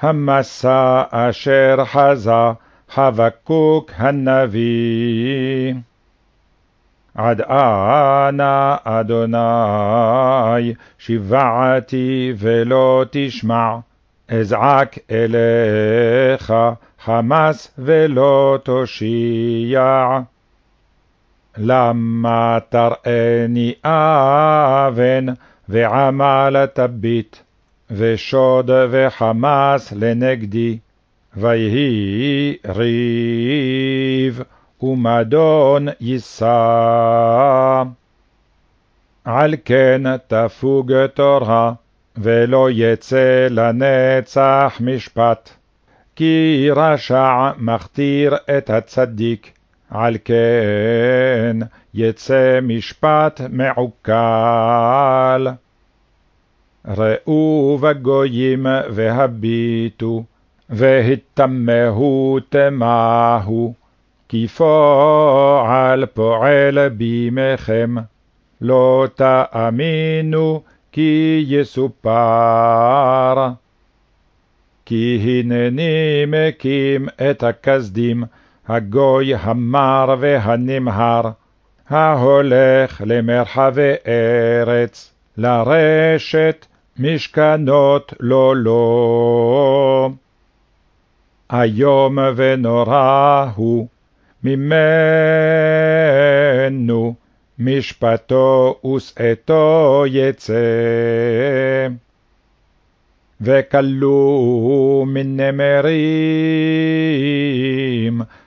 המסע אשר חזה חבקוק הנביא. עד אנה, אדוני, שיוועתי ולא תשמע, אזעק אליך חמס ולא תושיע. למה תראני אבן ועמל תביט, ושוד וחמס לנגדי, ויהי ריב ומדון יישא. על כן תפוג תורה, ולא יצא לנצח משפט. כי רשע מכתיר את הצדיק, על כן יצא משפט מעוקל. ראו בגויים והביטו, והתמהו תמהו, כי פועל פועל בימכם, לא תאמינו כי יסופר. כי הנני מקים את הכסדים, הגוי המר והנמהר, ההולך למרחבי ארץ, לרשת משכנות לא לא. איום ונורא הוא ממנו, משפטו ושאתו יצא. וכלו מן נמרים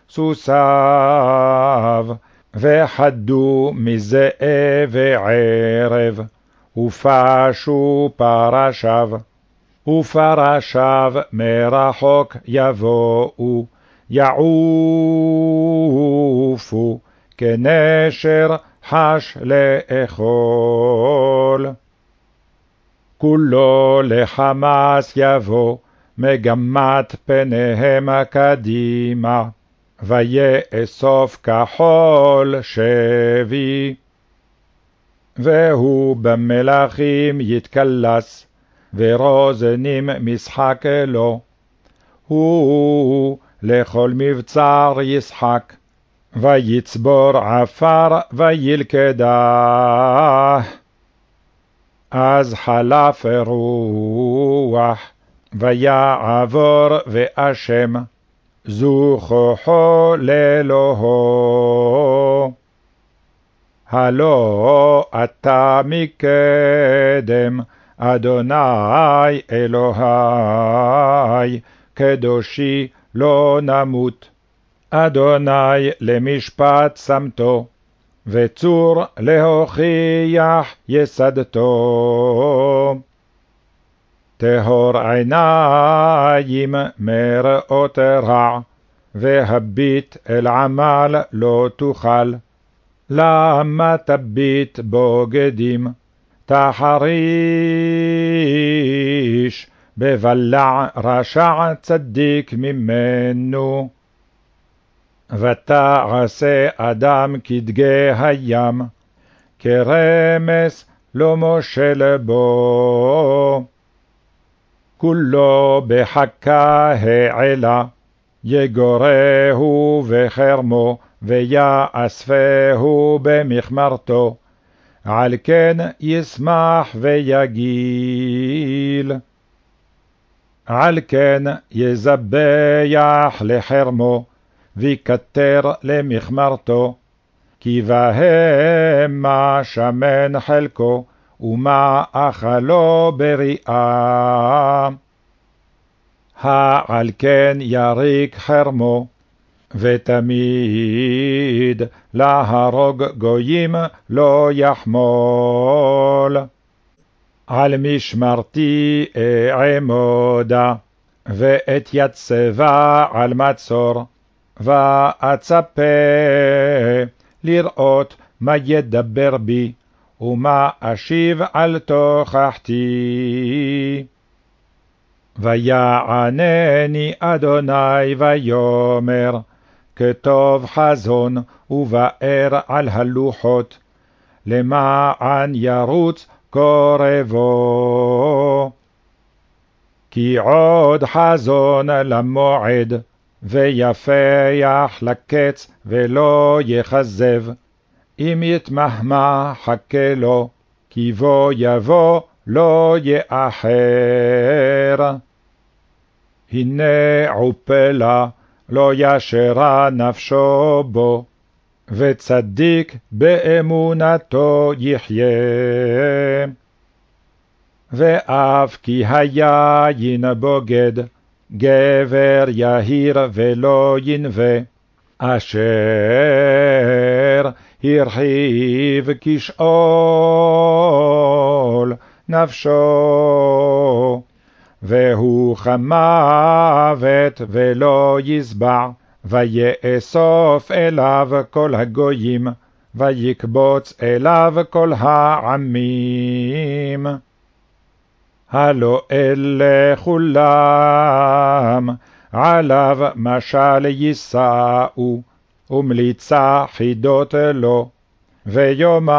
סוסיו, וחדו מזאב וערב, ופשו פרשיו, ופרשיו מרחוק יבואו, יעופו כנשר חש לאכול. כולו לחמס יבוא, מגמת פניהם קדימה, ויאסוף כחול שבי. והוא במלכים יתקלס, ורוזנים משחק לו. הוא לכל מבצר ישחק, ויצבור עפר וילכדה. אז חלף רוח, ויעבור ואשם, זו כוחו לאלוהו. הלא אתה מקדם, אדוני אלוהי, קדושי לא נמות. אדוני למשפט שמתו, וצור להוכיח יסדתו. טהור עיניים מראות רע, והביט אל עמל לא תוכל. למה תביט בוגדים, תחריש, בבלע רשע צדיק ממנו. ותעשה אדם כדגי הים, כרמס לא מושל בו. כולו בחכה העלה, יגורהו בחרמו, ויאספהו במכמרתו, על כן ישמח ויגיל. על כן יזבח לחרמו, ויקטר למכמרתו, כי בהמה שמן חלקו, ומה אכלו בריאה. העל כן יריק חרמו, ותמיד להרוג גויים לא יחמול. על משמרתי אעמודה, ואתייצבה על מצור, ואצפה לראות מה ידבר בי, ומה אשיב על תוכחתי. ויענני אדוני ויאמר, כתוב חזון ובאר על הלוחות, למען ירוץ קורבו. כי עוד חזון למועד, ויפח לקץ ולא יכזב. אם יתמהמה חכה לו, כי בוא יבוא לא יאחר. הנה עופלה, לא ישרה נפשו בו, וצדיק באמונתו יחיה. ואף כי היין בוגד, גבר יהיר ולא ינווה, אשר הרחיב כשאול נפשו, והוא חמוות ולא יזבע, ויאסוף אליו כל הגויים, ויקבוץ אליו כל העמים. הלא אלה כולם, עליו משל יישאו, ומליצה חידות לו, ויאמר,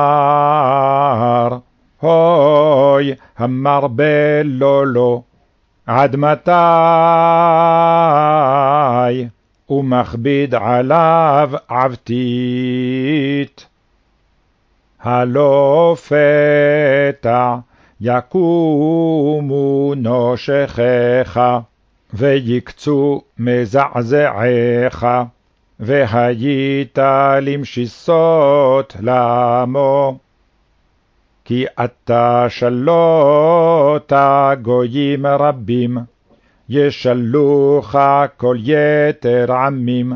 הוי, המרבה לו לו, עד מתי? ומכביד עליו עבדית. הלא פתע יקומו נושכיך, ויקצו מזעזעיך, והיית למשיסות למו. כי אתה שלוט גויים רבים, ישלוך כל יתר עמים,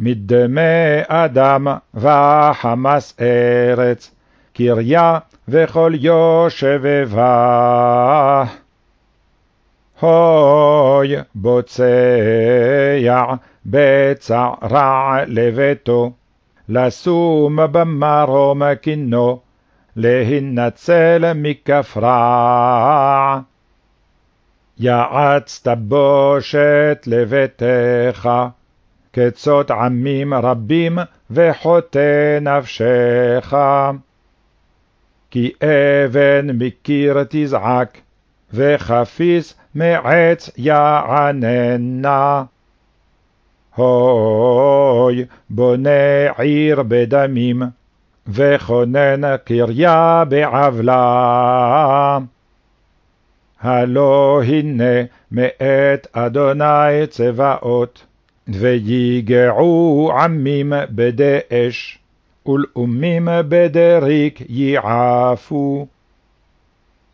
מדמי אדם וחמס ארץ, קריה וכל יושבבה. הוי בוצע בצע רע לביתו, לשום במרום קינו, להינצל מכף רע. יעצת בושת לביתך, קצות עמים רבים וחוטא נפשך. כי אבן מקיר תזעק, וחפיס מעץ יעננה. הוי, בונה עיר בדמים, וכונן קריה בעוולה. הלא הנה מאת אדוני צבאות, ויגעו עמים בדי אש, ולאומים בדריק יעפו.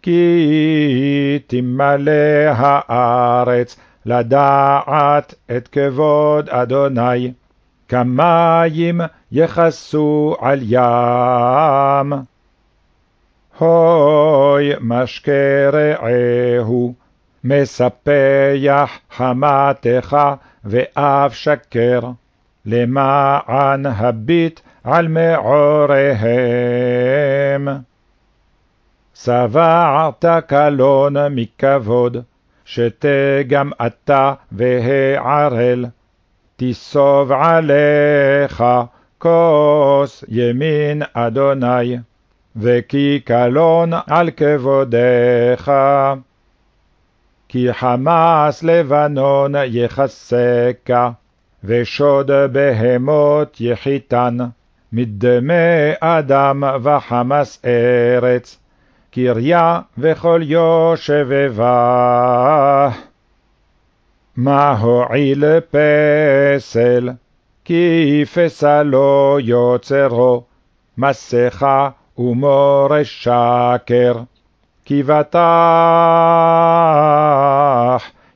כי תמלא הארץ לדעת את כבוד אדוני, כמים יכסו על ים. הוי משקה רעהו, מספח חמתך ואף שקר, למען הביט על מעוריהם. שבעת קלון מכבוד, שתה גם אתה והערל, תסוב עליך כוס ימין אדוני, וכי קלון על כבודך. כי חמס לבנון יחסקה, ושוד בהמות יחיתן, מדמי אדם וחמס ארץ, קריה וכל יושבבה. מה הועיל פסל, כי פסלו יוצרו, מסכה ומורש שקר. כי בטח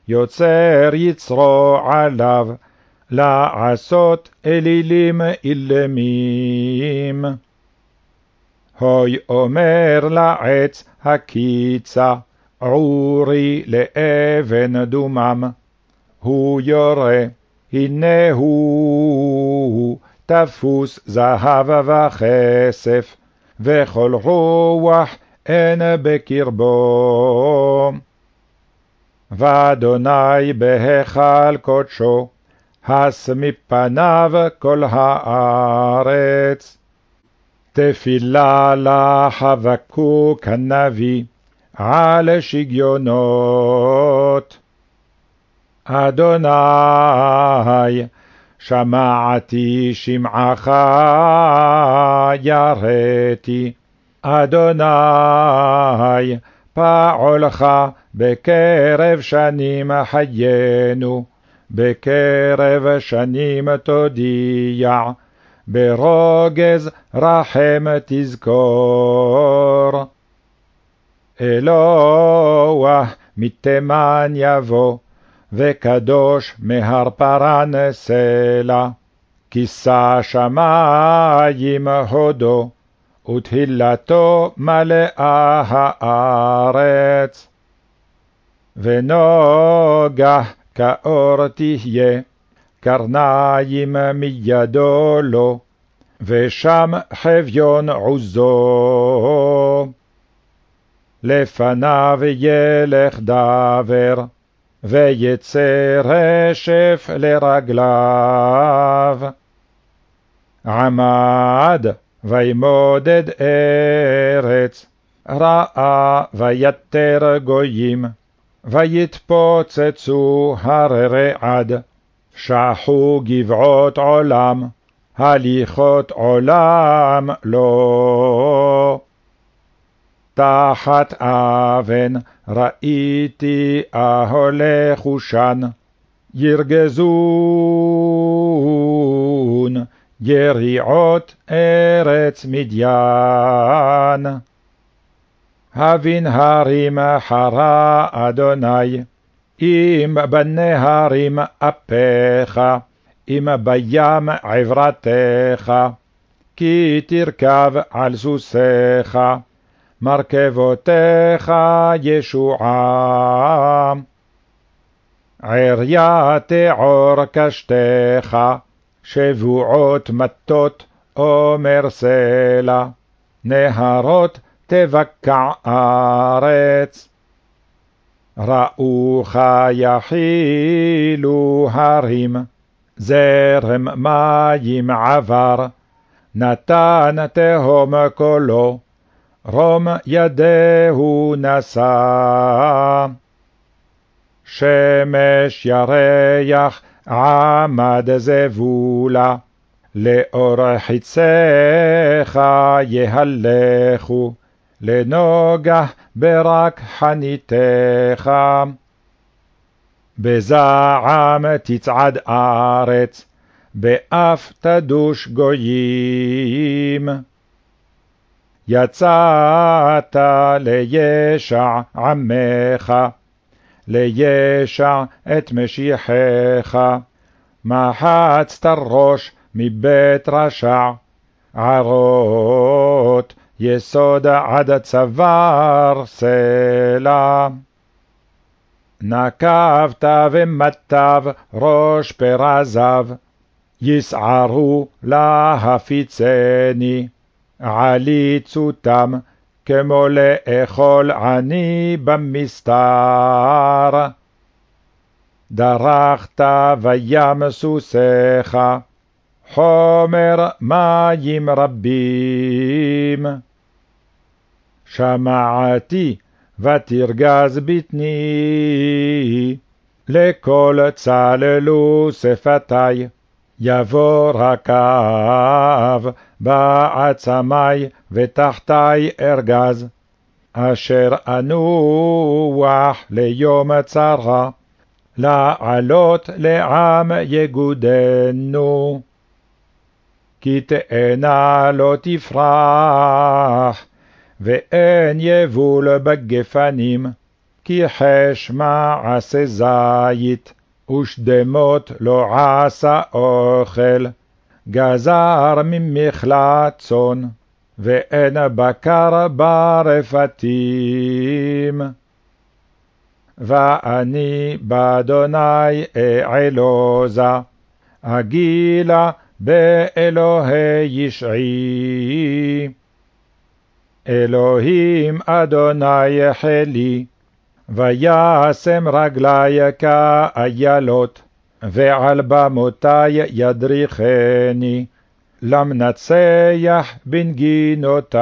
יוצר יצרו עליו, לעשות אלילים אילמים. הוי אומר לעץ הקיצה, עורי לאבן דומם. הוא יורה, הנה הוא תפוס זהב וכסף, וכל רוח אין בקרבו. ואדוני בהיכל קודשו, הס מפניו כל הארץ. תפילה לחבקוק הנביא, על שגיונות. אדוני, שמעתי שמעך, יראתי. אדוני, פעולך בקרב שנים חיינו, בקרב שנים תודיע, ברוגז רחם תזכור. אלוה מתימן יבוא, וקדוש מהר פרן סלע, כיסה שמים הודו, ותהילתו מלאה הארץ. ונוגה כאור תהיה, קרניים מידו לו, ושם חביון עוזו. לפניו ילך דבר, ויצא רשף לרגליו. עמד וימודד ארץ, ראה ויתר גויים, ויתפוצצו הררי עד, שחו גבעות עולם, הליכות עולם לא. תחת אבן ראיתי אהולי חושן, ירגזון, יריעות ארץ מדיין. הבין הרים חרה אדוני, אם בנהרים אפיך, אם בים עברתך, כי תרכב על סוסיך, מרכבותיך ישועה. עריה תעור קשתך, שבועות מטות עומר סלע, נהרות תבקע ארץ. ראוך יחילו הרים, זרם מים עבר, נתן תהום קולו, רום ידהו נשא. שמש ירח עמד זבולה, לאור חיציך יהלכו, לנוגה ברק חניתך. בזעם תצעד ארץ, באף תדוש גויים. יצאת לישע עמך, לישע את משיחך, מחצת ראש מבית רשע, ערות יסוד עד צוואר סלע. נקבת ומטב ראש פרזיו, יסערו להפיצני, עליצותם כמו לאכול עני במסתר. דרכת בים סוסיך, חומר מים רבים. שמעתי ותרגז בטני, לכל צללו שפתי, יבוא רקב בעצמי ותחתי ארגז, אשר אנוח ליום צרה, לעלות לעם יגודנו. כי תאנה לא תפרח, ואין יבול בגפנים, כי חש מעשה זית, ושדמות לא עשה אוכל, גזר ממכלה צאן, ואין בקר ברפתים. ואני באדוני אעלוזה, אגילה באלוהי ישעי. אלוהים אדוני חלי, וישם רגלי כאיילות, ועל במותי ידריכני, למנצח בנגינותי.